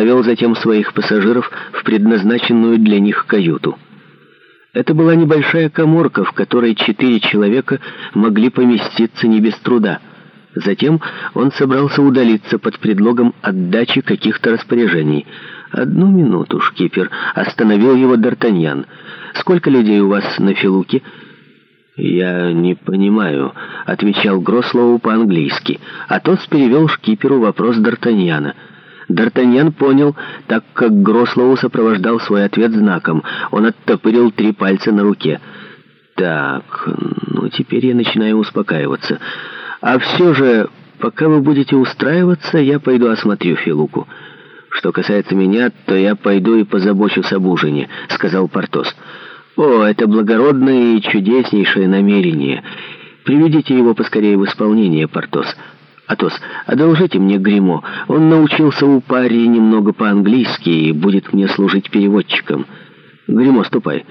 провел затем своих пассажиров в предназначенную для них каюту. Это была небольшая коморка, в которой четыре человека могли поместиться не без труда. Затем он собрался удалиться под предлогом отдачи каких-то распоряжений. «Одну минуту, шкипер», — остановил его Д'Артаньян. «Сколько людей у вас на Филуке?» «Я не понимаю», — отвечал Грослоу по-английски. Атос перевел шкиперу вопрос Д'Артаньяна. «Д'Артаньян». Д'Артаньян понял, так как Грослоу сопровождал свой ответ знаком. Он оттопырил три пальца на руке. «Так, ну теперь я начинаю успокаиваться. А все же, пока вы будете устраиваться, я пойду осмотрю Филуку. Что касается меня, то я пойду и позабочусь об ужине», — сказал Портос. «О, это благородное и чудеснейшее намерение. Приведите его поскорее в исполнение, Портос». Атос, одолжите мне гримо. Он научился у пари немного по-английски и будет мне служить переводчиком. Гримо, ступай,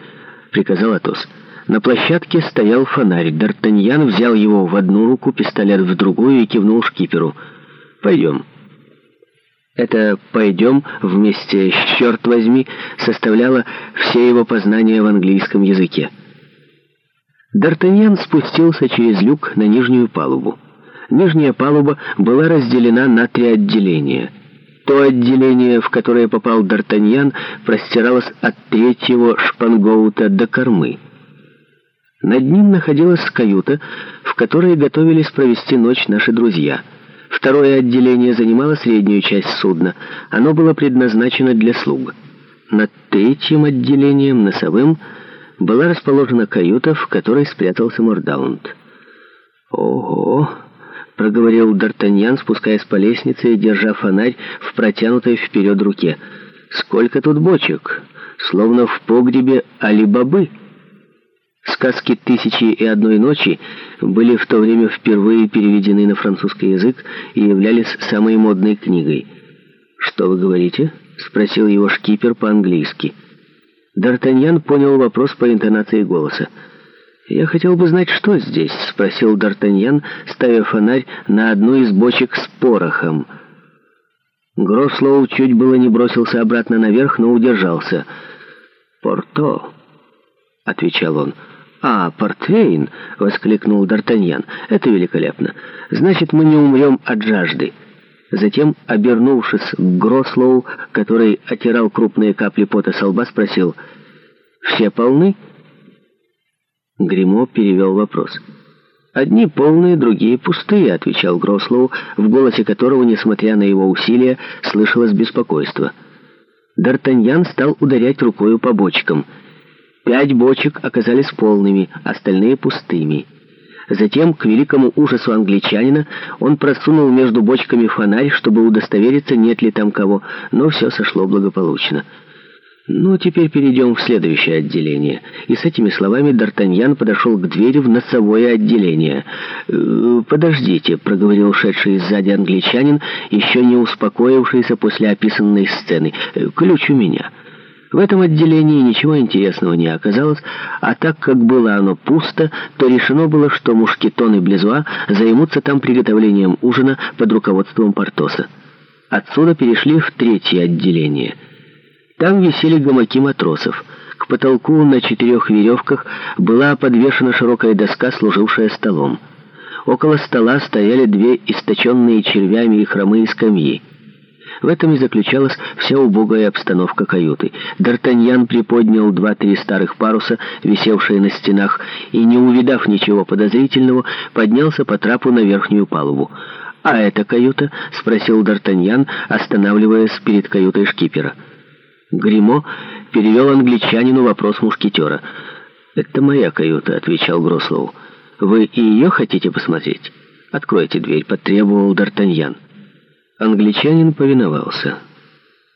приказал Атос. На площадке стоял фонарь. Д'Артаньян взял его в одну руку, пистолет в другую и кивнул шкиперу. Пойдем. Это «пойдем» вместе с «черт возьми» составляло все его познания в английском языке. Д'Артаньян спустился через люк на нижнюю палубу. Нижняя палуба была разделена на три отделения. То отделение, в которое попал Д'Артаньян, простиралось от третьего шпангоута до кормы. Над ним находилась каюта, в которой готовились провести ночь наши друзья. Второе отделение занимало среднюю часть судна. Оно было предназначено для слуг. Над третьим отделением, носовым, была расположена каюта, в которой спрятался Мордаунд. «Ого!» проговорил Д'Артаньян, спускаясь по лестнице и держа фонарь в протянутой вперед руке. «Сколько тут бочек! Словно в погребе Али-Бабы!» Сказки «Тысячи и одной ночи» были в то время впервые переведены на французский язык и являлись самой модной книгой. «Что вы говорите?» — спросил его шкипер по-английски. Д'Артаньян понял вопрос по интонации голоса. «Я хотел бы знать, что здесь?» — спросил Д'Артаньян, ставя фонарь на одну из бочек с порохом. Грослоу чуть было не бросился обратно наверх, но удержался. «Порто», — отвечал он. «А, портвейн!» — воскликнул Д'Артаньян. «Это великолепно! Значит, мы не умрем от жажды!» Затем, обернувшись к Грослоу, который отирал крупные капли пота со лба, спросил «Все полны?» Гримо перевел вопрос. «Одни полные, другие пустые», — отвечал Грослоу, в голосе которого, несмотря на его усилия, слышалось беспокойство. Д'Артаньян стал ударять рукою по бочкам. Пять бочек оказались полными, остальные пустыми. Затем, к великому ужасу англичанина, он просунул между бочками фонарь, чтобы удостовериться, нет ли там кого, но все сошло благополучно. Ну, теперь перейдем в следующее отделение. И с этими словами Д'Артаньян подошел к двери в носовое отделение. «Э, «Подождите», — проговорил шедший сзади англичанин, еще не успокоившийся после описанной сцены. «Э, «Ключ у меня». В этом отделении ничего интересного не оказалось, а так как было оно пусто, то решено было, что мушкетон и Близуа займутся там приготовлением ужина под руководством Портоса. Отсюда перешли в третье отделение — там висели гамаки матросов. К потолку на четырех веревках была подвешена широкая доска, служившая столом. Около стола стояли две источенные червями и хромые скамьи. В этом и заключалась вся убогая обстановка каюты. Д'Артаньян приподнял два-три старых паруса, висевшие на стенах, и, не увидав ничего подозрительного, поднялся по трапу на верхнюю палубу. «А эта каюта?» — спросил Д'Артаньян, останавливаясь перед каютой шкипера. Гримо перевел англичанину вопрос мушкетера. «Это моя каюта», — отвечал Грослоу. «Вы и ее хотите посмотреть?» «Откройте дверь», — потребовал Д'Артаньян. Англичанин повиновался.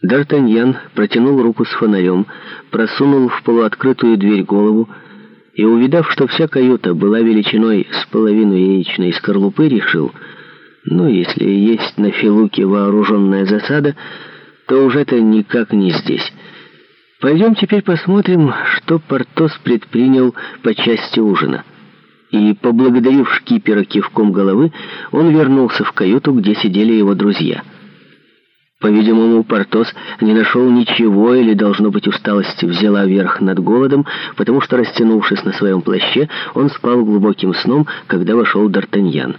Д'Артаньян протянул руку с фонарем, просунул в полуоткрытую дверь голову и, увидав, что вся каюта была величиной с половину яичной скорлупы, решил, «Ну, если есть на Филуке вооруженная засада», то уже это никак не здесь. Пойдем теперь посмотрим, что Портос предпринял по части ужина. И, поблагодарив шкипера кивком головы, он вернулся в каюту, где сидели его друзья. По-видимому, Портос не нашел ничего или, должно быть, усталость взяла верх над голодом, потому что, растянувшись на своем плаще, он спал глубоким сном, когда вошел Д'Артаньян.